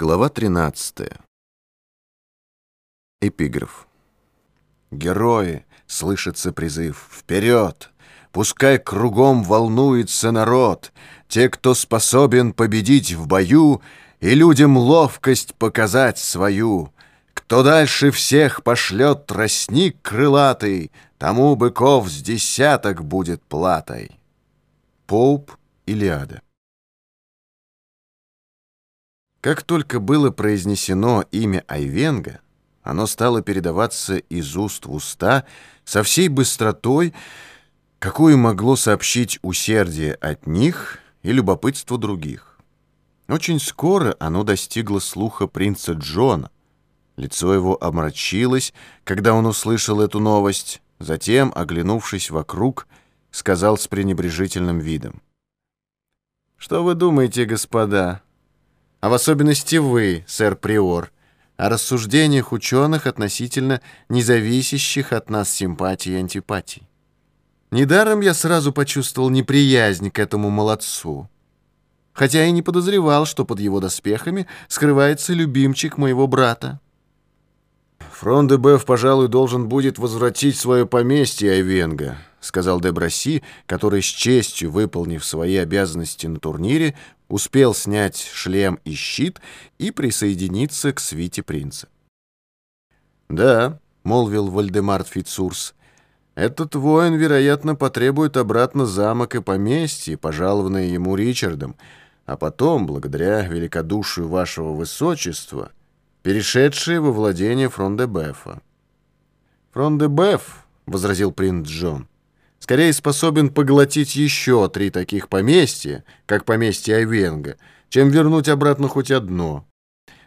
Глава 13. Эпиграф. Герои, слышится призыв, вперед! Пускай кругом волнуется народ, Те, кто способен победить в бою И людям ловкость показать свою. Кто дальше всех пошлет тростник крылатый, Тому быков с десяток будет платой. Поуп Илиада. Как только было произнесено имя Айвенга, оно стало передаваться из уст в уста со всей быстротой, какую могло сообщить усердие от них и любопытство других. Очень скоро оно достигло слуха принца Джона. Лицо его омрачилось, когда он услышал эту новость, затем, оглянувшись вокруг, сказал с пренебрежительным видом. «Что вы думаете, господа?» А в особенности вы, сэр Приор, о рассуждениях ученых относительно независящих от нас симпатий и антипатий. Недаром я сразу почувствовал неприязнь к этому молодцу, хотя и не подозревал, что под его доспехами скрывается любимчик моего брата. «Фрон де Беф, пожалуй, должен будет возвратить свое поместье Айвенга», сказал де Браси, который с честью, выполнив свои обязанности на турнире, успел снять шлем и щит и присоединиться к свите принца. «Да», — молвил Вальдемар Фиц-Урс, — «этот воин, вероятно, потребует обратно замок и поместье, пожалованные ему Ричардом, а потом, благодаря великодушию вашего высочества, перешедшие во владение Фрон де Бефа». «Фрон де Беф», — возразил принц Джон, — скорее способен поглотить еще три таких поместья, как поместье Айвенга, чем вернуть обратно хоть одно.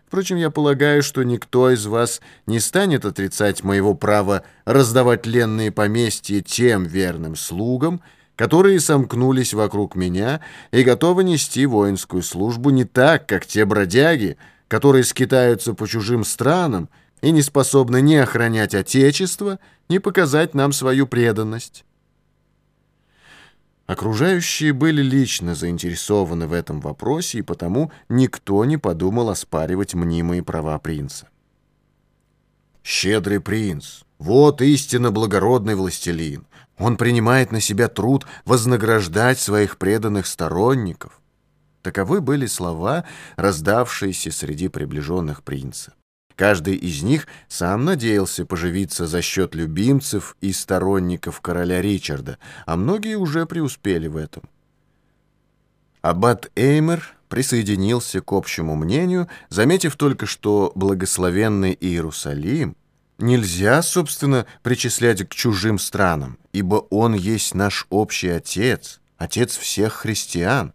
Впрочем, я полагаю, что никто из вас не станет отрицать моего права раздавать ленные поместья тем верным слугам, которые сомкнулись вокруг меня и готовы нести воинскую службу не так, как те бродяги, которые скитаются по чужим странам и не способны ни охранять Отечество, ни показать нам свою преданность. Окружающие были лично заинтересованы в этом вопросе, и потому никто не подумал оспаривать мнимые права принца. «Щедрый принц! Вот истинно благородный властелин! Он принимает на себя труд вознаграждать своих преданных сторонников!» Таковы были слова, раздавшиеся среди приближенных принца. Каждый из них сам надеялся поживиться за счет любимцев и сторонников короля Ричарда, а многие уже преуспели в этом. Аббат Эймер присоединился к общему мнению, заметив только, что благословенный Иерусалим нельзя, собственно, причислять к чужим странам, ибо он есть наш общий отец, отец всех христиан.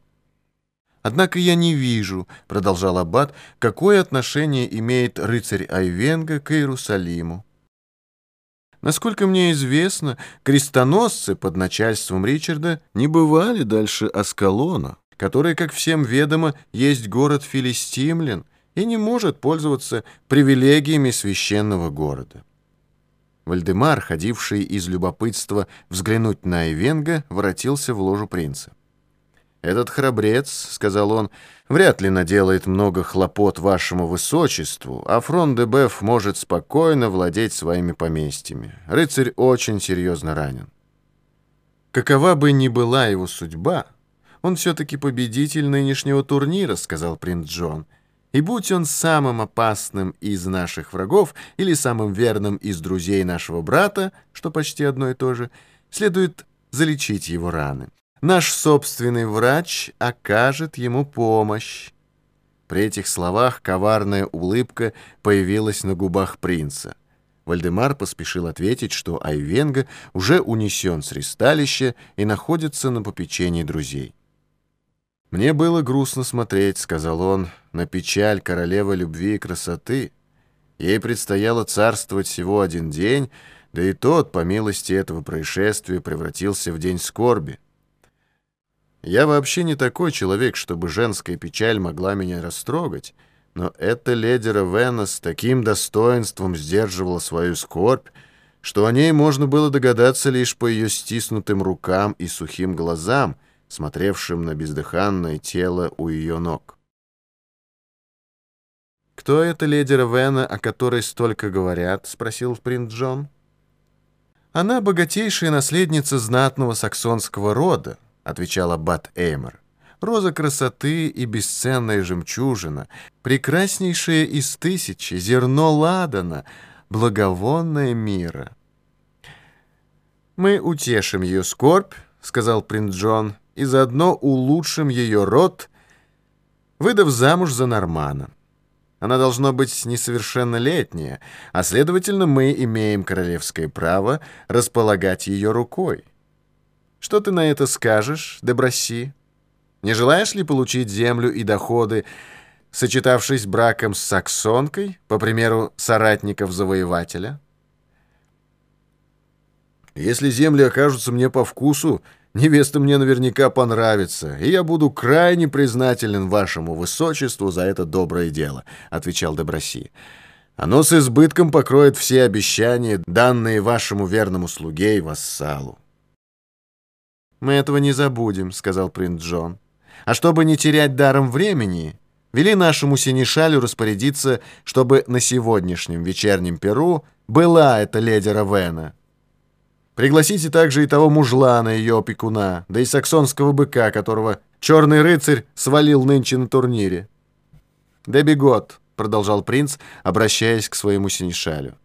«Однако я не вижу», — продолжал Аббат, «какое отношение имеет рыцарь Айвенга к Иерусалиму. Насколько мне известно, крестоносцы под начальством Ричарда не бывали дальше Аскалона, который, как всем ведомо, есть город филистимлян и не может пользоваться привилегиями священного города». Вальдемар, ходивший из любопытства взглянуть на Айвенга, воротился в ложу принца. «Этот храбрец, — сказал он, — вряд ли наделает много хлопот вашему высочеству, а фрон де Беф может спокойно владеть своими поместьями. Рыцарь очень серьезно ранен». «Какова бы ни была его судьба, он все-таки победитель нынешнего турнира», — сказал принц Джон. «И будь он самым опасным из наших врагов или самым верным из друзей нашего брата, что почти одно и то же, следует залечить его раны». Наш собственный врач окажет ему помощь. При этих словах коварная улыбка появилась на губах принца. Вальдемар поспешил ответить, что Айвенга уже унесен с ристалища и находится на попечении друзей. «Мне было грустно смотреть», — сказал он, — «на печаль королевы любви и красоты. Ей предстояло царствовать всего один день, да и тот, по милости этого происшествия, превратился в день скорби». Я вообще не такой человек, чтобы женская печаль могла меня растрогать, но эта леди Равена с таким достоинством сдерживала свою скорбь, что о ней можно было догадаться лишь по ее стиснутым рукам и сухим глазам, смотревшим на бездыханное тело у ее ног. кто эта леди Равена, о которой столько говорят?» — спросил принц Джон. «Она богатейшая наследница знатного саксонского рода», — отвечала Бат Эймер. «Роза красоты и бесценная жемчужина, прекраснейшая из тысячи, зерно ладана, благовонное мира». «Мы утешим ее скорбь», — сказал принц Джон, «и заодно улучшим ее род, выдав замуж за Нормана. Она должно быть несовершеннолетняя, а, следовательно, мы имеем королевское право располагать ее рукой. Что ты на это скажешь, Деброси? Не желаешь ли получить землю и доходы, сочетавшись браком с саксонкой, по примеру соратников завоевателя?» Если земли окажутся мне по вкусу, невеста мне наверняка понравится, и я буду крайне признателен вашему высочеству за это доброе дело», — отвечал Деброси. «Оно с избытком покроет все обещания, данные вашему верному слуге и вассалу». «Мы этого не забудем», — сказал принц Джон. «А чтобы не терять даром времени, вели нашему синешалю распорядиться, чтобы на сегодняшнем вечернем перу была эта леди Равена». Пригласите также и того мужлана, ее опекуна, да и саксонского быка, которого черный рыцарь свалил нынче на турнире. «Да бегот», — продолжал принц, обращаясь к своему синешалю.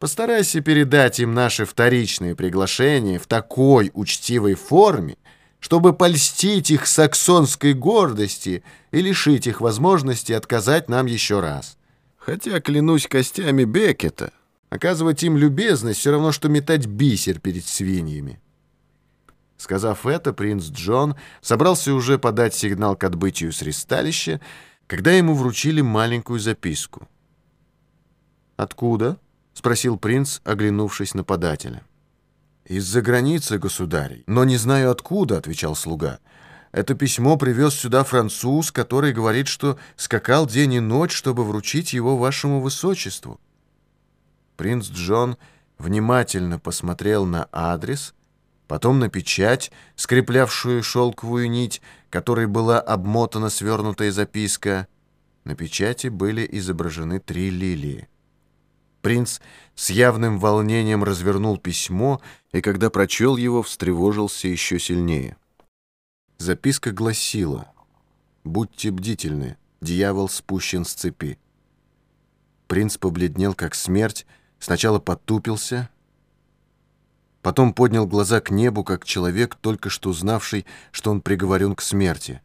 «Постарайся передать им наши вторичные приглашения в такой учтивой форме, чтобы польстить их саксонской гордости и лишить их возможности отказать нам еще раз. Хотя, клянусь костями Бекета, Оказывать им любезность все равно, что метать бисер перед свиньями. Сказав это, принц Джон собрался уже подать сигнал к отбытию с ристалища, когда ему вручили маленькую записку. «Откуда?» — спросил принц, оглянувшись на подателя. «Из-за границы, государь, но не знаю откуда», — отвечал слуга. «Это письмо привез сюда француз, который говорит, что скакал день и ночь, чтобы вручить его вашему высочеству». Принц Джон внимательно посмотрел на адрес, потом на печать, скреплявшую шелковую нить, которой была обмотана свернутая записка. На печати были изображены три лилии. Принц с явным волнением развернул письмо, и когда прочел его, встревожился еще сильнее. Записка гласила «Будьте бдительны, дьявол спущен с цепи». Принц побледнел, как смерть, Сначала потупился, потом поднял глаза к небу, как человек, только что знавший, что он приговорен к смерти.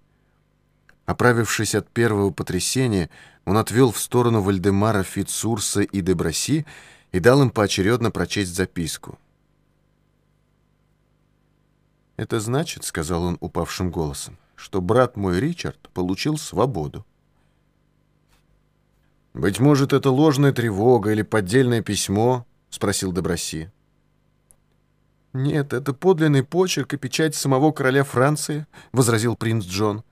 Оправившись от первого потрясения, он отвел в сторону Вальдемара, Фицурса и Деброси и дал им поочередно прочесть записку. «Это значит, — сказал он упавшим голосом, — что брат мой Ричард получил свободу. «Быть может, это ложная тревога или поддельное письмо?» — спросил Деброси. «Нет, это подлинный почерк и печать самого короля Франции», — возразил принц Джон.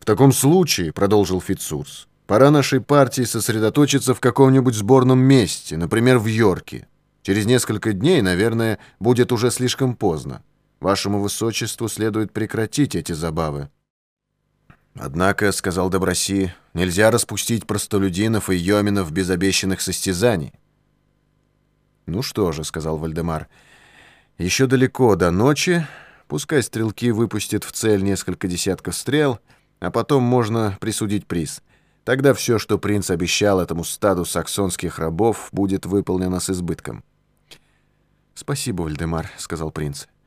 «В таком случае», — продолжил Фицурс, — «пора нашей партии сосредоточиться в каком-нибудь сборном месте, например, в Йорке. Через несколько дней, наверное, будет уже слишком поздно. Вашему высочеству следует прекратить эти забавы». «Однако, — сказал де Браси, — нельзя распустить простолюдинов и йоменов без обещанных состязаний». «Ну что же, — сказал Вальдемар, — еще далеко до ночи, пускай стрелки выпустят в цель несколько десятков стрел, а потом можно присудить приз. Тогда все, что принц обещал этому стаду саксонских рабов, будет выполнено с избытком». «Спасибо, Вальдемар, — сказал принц. —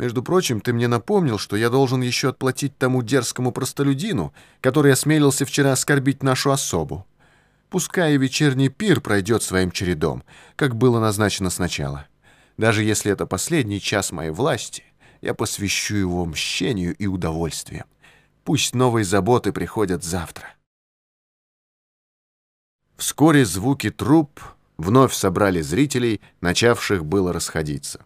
между прочим, ты мне напомнил, что я должен еще отплатить тому дерзкому простолюдину, который осмелился вчера оскорбить нашу особу. Пускай и вечерний пир пройдет своим чередом, как было назначено сначала. Даже если это последний час моей власти, я посвящу его мщению и удовольствиям. Пусть новые заботы приходят завтра. Вскоре звуки труп вновь собрали зрителей, начавших было расходиться.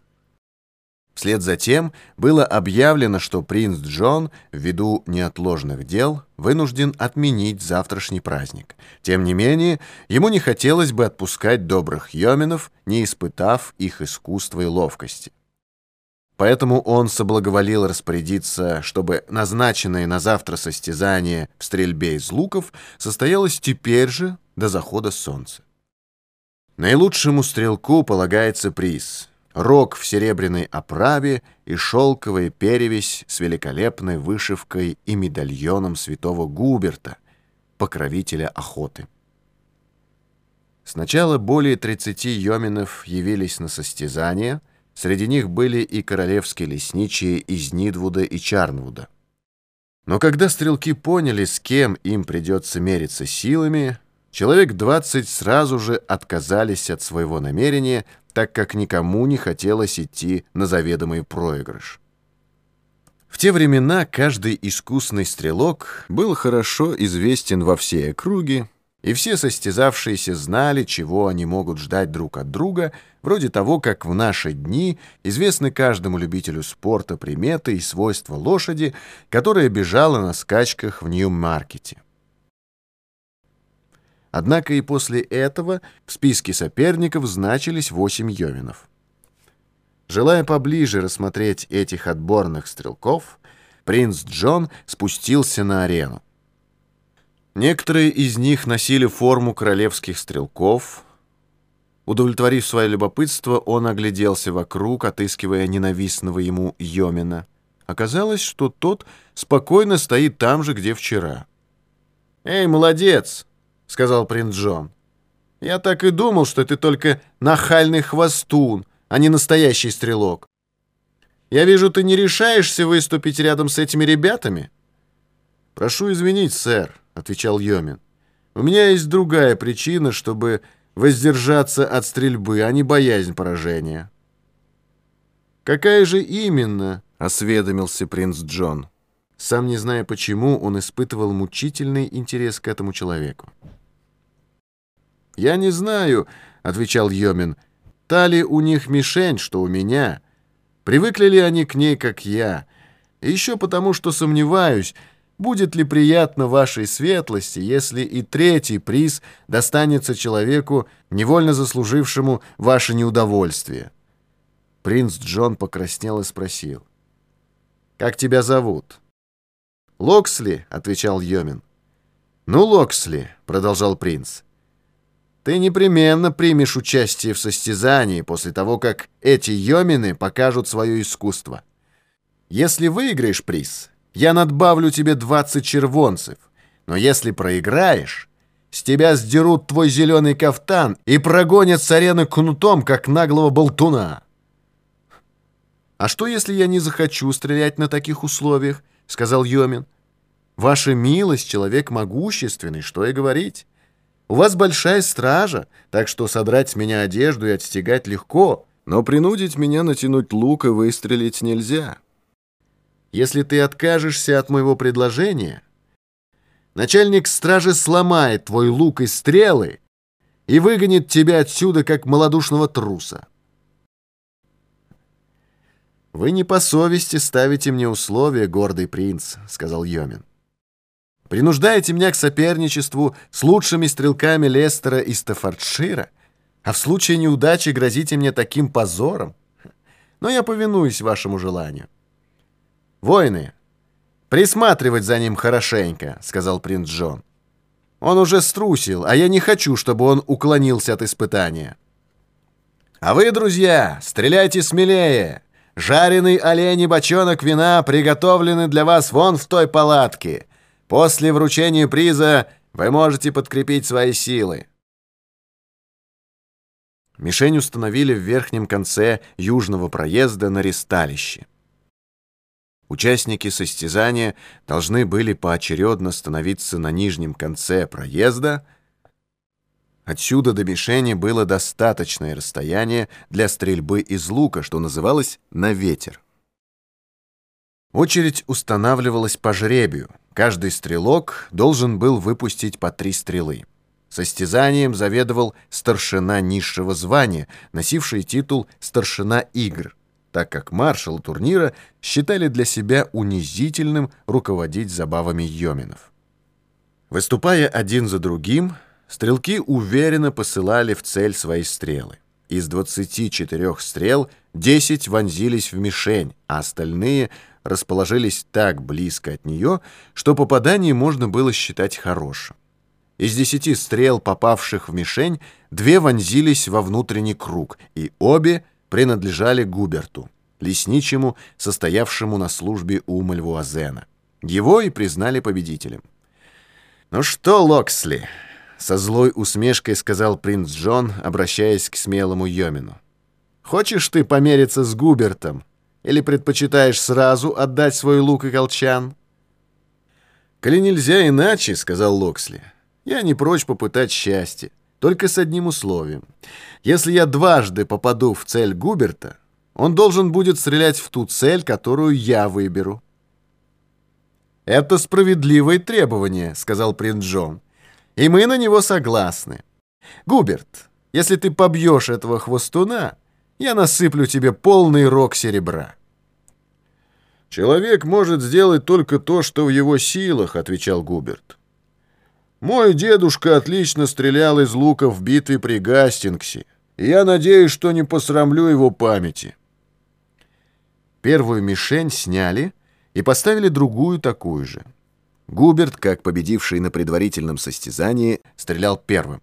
Вслед за тем было объявлено, что принц Джон, ввиду неотложных дел, вынужден отменить завтрашний праздник. Тем не менее, ему не хотелось бы отпускать добрых йоминов, не испытав их искусства и ловкости. Поэтому он соблаговолил распорядиться, чтобы назначенное на завтра состязание в стрельбе из луков состоялось теперь же до захода солнца. Наилучшему стрелку полагается приз — рог в серебряной оправе и шелковая перевесь с великолепной вышивкой и медальоном святого Губерта, покровителя охоты. Сначала более 30 йоминов явились на состязание — Среди них были и королевские лесничие из Нидвуда и Чарнвуда. Но когда стрелки поняли, с кем им придется мериться силами, человек 20 сразу же отказались от своего намерения, так как никому не хотелось идти на заведомый проигрыш. В те времена каждый искусный стрелок был хорошо известен во всей округе и все состязавшиеся знали, чего они могут ждать друг от друга, вроде того, как в наши дни известны каждому любителю спорта приметы и свойства лошади, которая бежала на скачках в Нью-Маркете. Однако и после этого в списке соперников значились восемь йовинов. Желая поближе рассмотреть этих отборных стрелков, принц Джон спустился на арену. Некоторые из них носили форму королевских стрелков. Удовлетворив свое любопытство, он огляделся вокруг, отыскивая ненавистного ему Йомина. Оказалось, что тот спокойно стоит там же, где вчера. «Эй, молодец!» — сказал принц Джон. «Я так и думал, что ты только нахальный хвостун, а не настоящий стрелок. Я вижу, ты не решаешься выступить рядом с этими ребятами?» «Прошу извинить, сэр», — отвечал Йомин. «У меня есть другая причина, чтобы воздержаться от стрельбы, а не боязнь поражения». «Какая же именно?» — осведомился принц Джон. Сам не зная почему, он испытывал мучительный интерес к этому человеку. «Я не знаю», — отвечал Йомин, — «та ли у них мишень, что у меня? Привыкли ли они к ней, как я? И еще потому, что сомневаюсь, Будет ли приятно вашей светлости, если и третий приз достанется человеку, невольно заслужившему ваше неудовольствие?» Принц Джон покраснел и спросил. «Как тебя зовут?» «Локсли», — отвечал Йомин. «Ну, Локсли», — продолжал принц, — «ты непременно примешь участие в состязании после того, как эти Йомины покажут свое искусство. Если выиграешь приз, я надбавлю тебе 20 червонцев. Но если проиграешь, с тебя сдерут твой зеленый кафтан и прогонят с арены кнутом, как наглого болтуна. «А что, если я не захочу стрелять на таких условиях?» — сказал Йомин. «Ваша милость, человек могущественный, что и говорить. У вас большая стража, так что содрать с меня одежду и отстегать легко, но принудить меня натянуть лук и выстрелить нельзя». Если ты откажешься от моего предложения, начальник стражи сломает твой лук и стрелы и выгонит тебя отсюда, как малодушного труса. «Вы не по совести ставите мне условия, гордый принц», — сказал Йомин. «Принуждаете меня к соперничеству с лучшими стрелками Лестера и Стаффордшира, а в случае неудачи грозите мне таким позором. Но я повинуюсь вашему желанию. «Воины, присматривать за ним хорошенько», — сказал принц Джон. «Он уже струсил, а я не хочу, чтобы он уклонился от испытания». «А вы, друзья, стреляйте смелее! Жареный олень и бочонок вина приготовлены для вас вон в той палатке. После вручения приза вы можете подкрепить свои силы». Мишень установили в верхнем конце южного проезда на ресталище. Участники состязания должны были поочередно становиться на нижнем конце проезда. Отсюда до мишени было достаточное расстояние для стрельбы из лука, что называлось «на ветер». Очередь устанавливалась по жребию. Каждый стрелок должен был выпустить по три стрелы. Состязанием заведовал старшина низшего звания, носивший титул «старшина игр», так как маршалы турнира считали для себя унизительным руководить забавами йоминов. Выступая один за другим, стрелки уверенно посылали в цель свои стрелы. Из 24 стрел Десять вонзились в мишень, а остальные расположились так близко от нее, что попадание можно было считать хорошим. Из десяти стрел, попавших в мишень, две вонзились во внутренний круг, и обе принадлежали Губерту, лесничему, состоявшему на службе у Мальвуазена. Его и признали победителем. «Ну что, Локсли?» — со злой усмешкой сказал принц Джон, обращаясь к смелому Йомину. Хочешь ты помериться с Губертом? Или предпочитаешь сразу отдать свой лук и колчан?» «Коли нельзя иначе», — сказал Локсли, — «я не прочь попытать счастье, только с одним условием. Если я дважды попаду в цель Губерта, он должен будет стрелять в ту цель, которую я выберу». «Это справедливое требование», — сказал принц Джон, — «и мы на него согласны. Губерт, если ты побьешь этого хвостуна, я насыплю тебе полный рог серебра». «Человек может сделать только то, что в его силах», — отвечал Губерт. «Мой дедушка отлично стрелял из лука в битве при Гастингсе, и я надеюсь, что не посрамлю его памяти». Первую мишень сняли и поставили другую такую же. Губерт, как победивший на предварительном состязании, стрелял первым.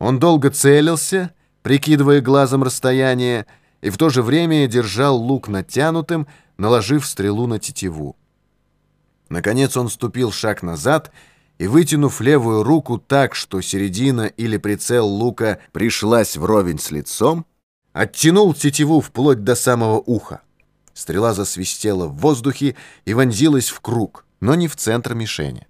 Он долго целился прикидывая глазом расстояние, и в то же время держал лук натянутым, наложив стрелу на тетиву. Наконец он ступил шаг назад и, вытянув левую руку так, что середина или прицел лука пришлась вровень с лицом, оттянул тетиву вплоть до самого уха. Стрела засвистела в воздухе и вонзилась в круг, но не в центр мишени.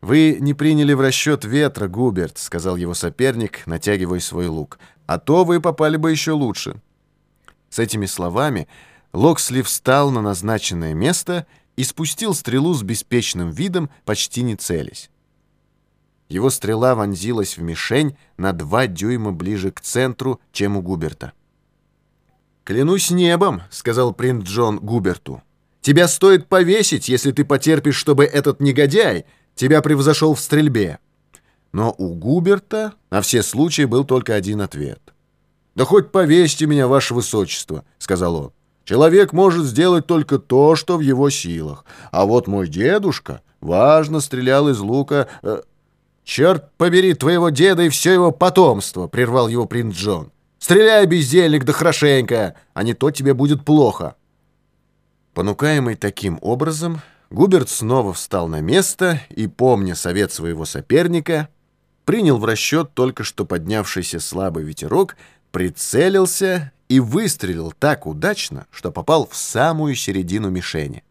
«Вы не приняли в расчет ветра, Губерт», — сказал его соперник, натягивая свой лук. «А то вы попали бы еще лучше». С этими словами Локсли встал на назначенное место и спустил стрелу с беспечным видом, почти не целясь. Его стрела вонзилась в мишень на два дюйма ближе к центру, чем у Губерта. «Клянусь небом», — сказал принц Джон Губерту. «Тебя стоит повесить, если ты потерпишь, чтобы этот негодяй тебя превзошел в стрельбе». Но у Губерта на все случаи был только один ответ. «Да хоть повесьте меня, ваше высочество», — сказал он. «Человек может сделать только то, что в его силах. А вот мой дедушка важно стрелял из лука...» э, «Черт побери твоего деда и все его потомство!» — прервал его принц Джон. «Стреляй, бездельник, да хорошенько, а не то тебе будет плохо». Понукаемый таким образом, Губерт снова встал на место и, помня совет своего соперника, принял в расчет только что поднявшийся слабый ветерок, прицелился и выстрелил так удачно, что попал в самую середину мишени.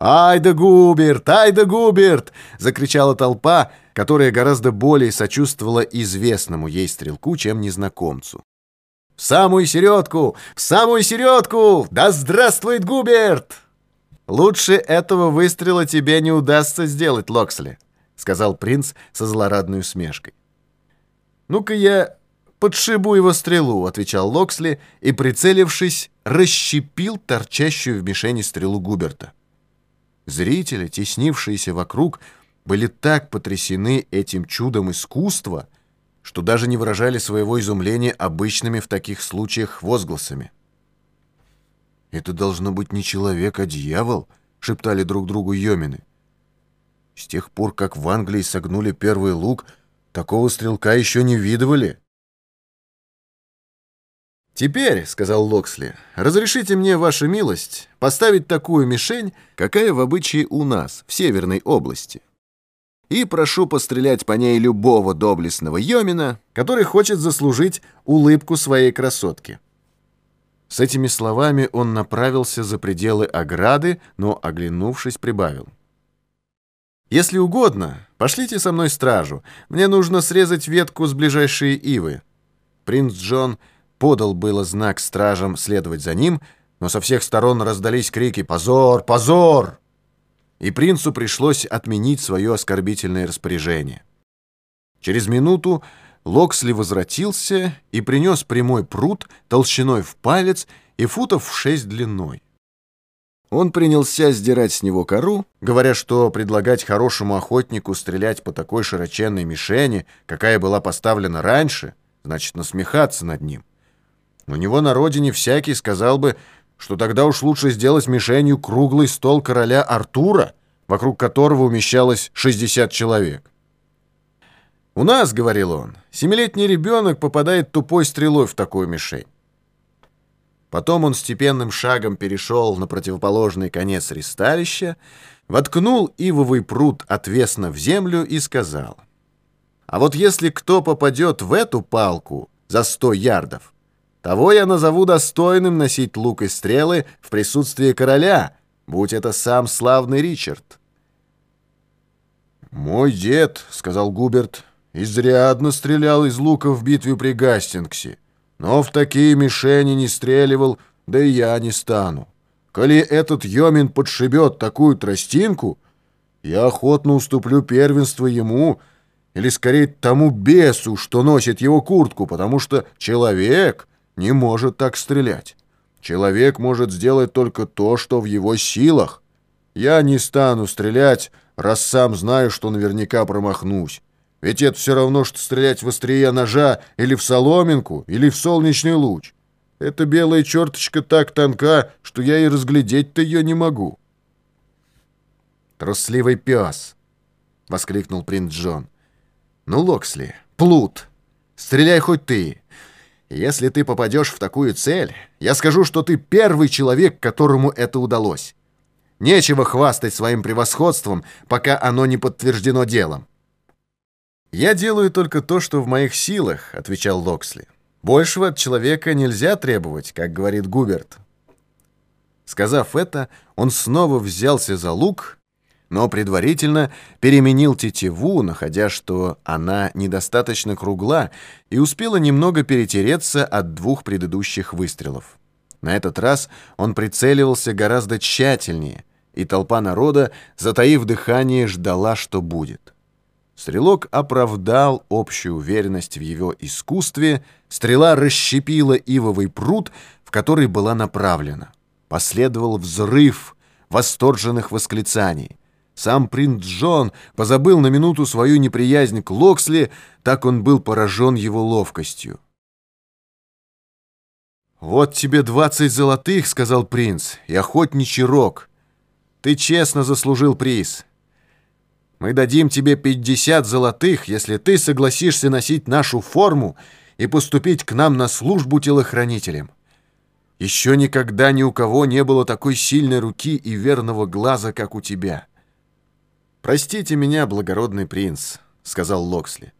«Ай да Губерт! Ай да Губерт!» — закричала толпа, которая гораздо более сочувствовала известному ей стрелку, чем незнакомцу. «В самую середку! В самую середку! Да здравствует Губерт!» «Лучше этого выстрела тебе не удастся сделать, Локсли», — сказал принц со злорадной усмешкой. «Ну-ка я подшибу его стрелу», — отвечал Локсли и, прицелившись, расщепил торчащую в мишени стрелу Губерта. Зрители, теснившиеся вокруг, были так потрясены этим чудом искусства, что даже не выражали своего изумления обычными в таких случаях возгласами. «Это должно быть не человек, а дьявол», — шептали друг другу йомины. С тех пор, как в Англии согнули первый лук, такого стрелка еще не видывали. «Теперь, — сказал Локсли, — разрешите мне, ваша милость, поставить такую мишень, какая в обычае у нас, в Северной области. И прошу пострелять по ней любого доблестного Йомина, который хочет заслужить улыбку своей красотки». С этими словами он направился за пределы ограды, но, оглянувшись, прибавил. «Если угодно, пошлите со мной стражу. Мне нужно срезать ветку с ближайшей ивы». Принц Джон подал было знак стражам следовать за ним, но со всех сторон раздались крики «Позор! Позор!» И принцу пришлось отменить свое оскорбительное распоряжение. Через минуту Локсли возвратился и принес прямой пруд толщиной в палец и футов в шесть длиной. Он принялся сдирать с него кору, говоря, что предлагать хорошему охотнику стрелять по такой широченной мишени, какая была поставлена раньше, значит насмехаться над ним. У него на родине всякий сказал бы, что тогда уж лучше сделать мишенью круглый стол короля Артура, вокруг которого умещалось 60 человек. «У нас, — говорил он, — семилетний ребенок попадает тупой стрелой в такую мишень. Потом он степенным шагом перешел на противоположный конец ристалища, воткнул ивовый пруд отвесно в землю и сказал, «А вот если кто попадет в эту палку за сто ярдов, того я назову достойным носить лук и стрелы в присутствии короля, будь это сам славный Ричард». «Мой дед, — сказал Губерт, — изрядно стрелял из лука в битве при Гастингсе, но в такие мишени не стреливал, да и я не стану. Коли этот Йомин подшибет такую тростинку, я охотно уступлю первенство ему, или скорее тому бесу, что носит его куртку, потому что человек не может так стрелять. Человек может сделать только то, что в его силах. Я не стану стрелять, раз сам знаю, что наверняка промахнусь. Ведь это все равно, что стрелять в острие ножа или в соломинку, или в солнечный луч. Эта белая черточка так тонка, что я и разглядеть-то ее не могу. «Трусливый пес!» — воскликнул принц Джон. «Ну, Локсли, плут, стреляй хоть ты. Если ты попадешь в такую цель, я скажу, что ты первый человек, которому это удалось. Нечего хвастать своим превосходством, пока оно не подтверждено делом. «Я делаю только то, что в моих силах», — отвечал Локсли. «Большего от человека нельзя требовать, как говорит Губерт». Сказав это, он снова взялся за лук, но предварительно переменил тетиву, находя, что она недостаточно кругла и успела немного перетереться от двух предыдущих выстрелов. На этот раз он прицеливался гораздо тщательнее, и толпа народа, затаив дыхание, ждала, что будет. Стрелок оправдал общую уверенность в его искусстве, стрела расщепила ивовый пруд, в который была направлена. Последовал взрыв восторженных восклицаний. Сам принц Джон позабыл на минуту свою неприязнь к Локсли, так он был поражен его ловкостью. «Вот тебе двадцать золотых», — сказал принц, — «и охотничий рог. Ты честно заслужил приз». Мы дадим тебе 50 золотых, если ты согласишься носить нашу форму и поступить к нам на службу телохранителем. Еще никогда ни у кого не было такой сильной руки и верного глаза, как у тебя. Простите меня, благородный принц, сказал Локсли.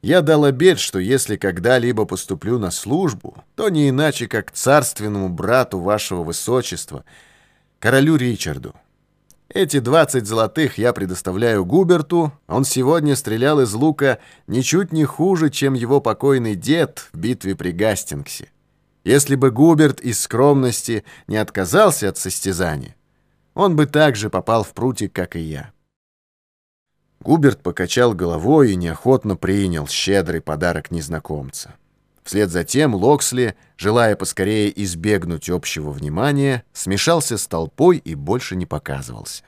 Я дал обет, что если когда-либо поступлю на службу, то не иначе, как царственному брату вашего высочества, королю Ричарду. Эти 20 золотых я предоставляю Губерту. Он сегодня стрелял из лука ничуть не хуже, чем его покойный дед в битве при Гастингсе. Если бы Губерт из скромности не отказался от состязания, он бы также попал в прутик, как и я. Губерт покачал головой и неохотно принял щедрый подарок незнакомца. Вслед за тем Локсли, желая поскорее избегнуть общего внимания, смешался с толпой и больше не показывался.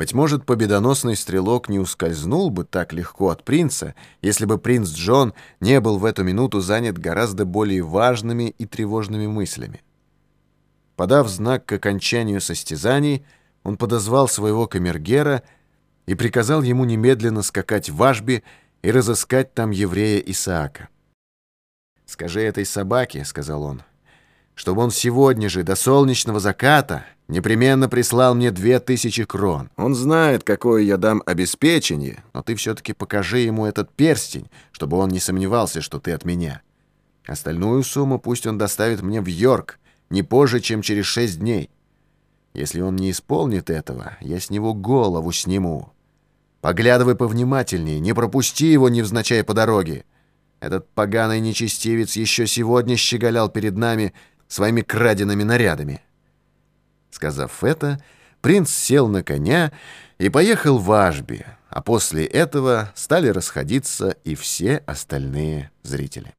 Быть может, победоносный стрелок не ускользнул бы так легко от принца, если бы принц Джон не был в эту минуту занят гораздо более важными и тревожными мыслями. Подав знак к окончанию состязаний, он подозвал своего камергера и приказал ему немедленно скакать в Ашби и разыскать там еврея Исаака. «Скажи этой собаке», — сказал он, — «чтобы он сегодня же, до солнечного заката, непременно прислал мне две тысячи крон. Он знает, какое я дам обеспечение, но ты все-таки покажи ему этот перстень, чтобы он не сомневался, что ты от меня. Остальную сумму пусть он доставит мне в Йорк, не позже, чем через шесть дней. Если он не исполнит этого, я с него голову сниму. Поглядывай повнимательнее, не пропусти его невзначай по дороге. Этот поганый нечестивец еще сегодня щеголял перед нами своими краденными нарядами. Сказав это, принц сел на коня и поехал в Ашби, а после этого стали расходиться и все остальные зрители.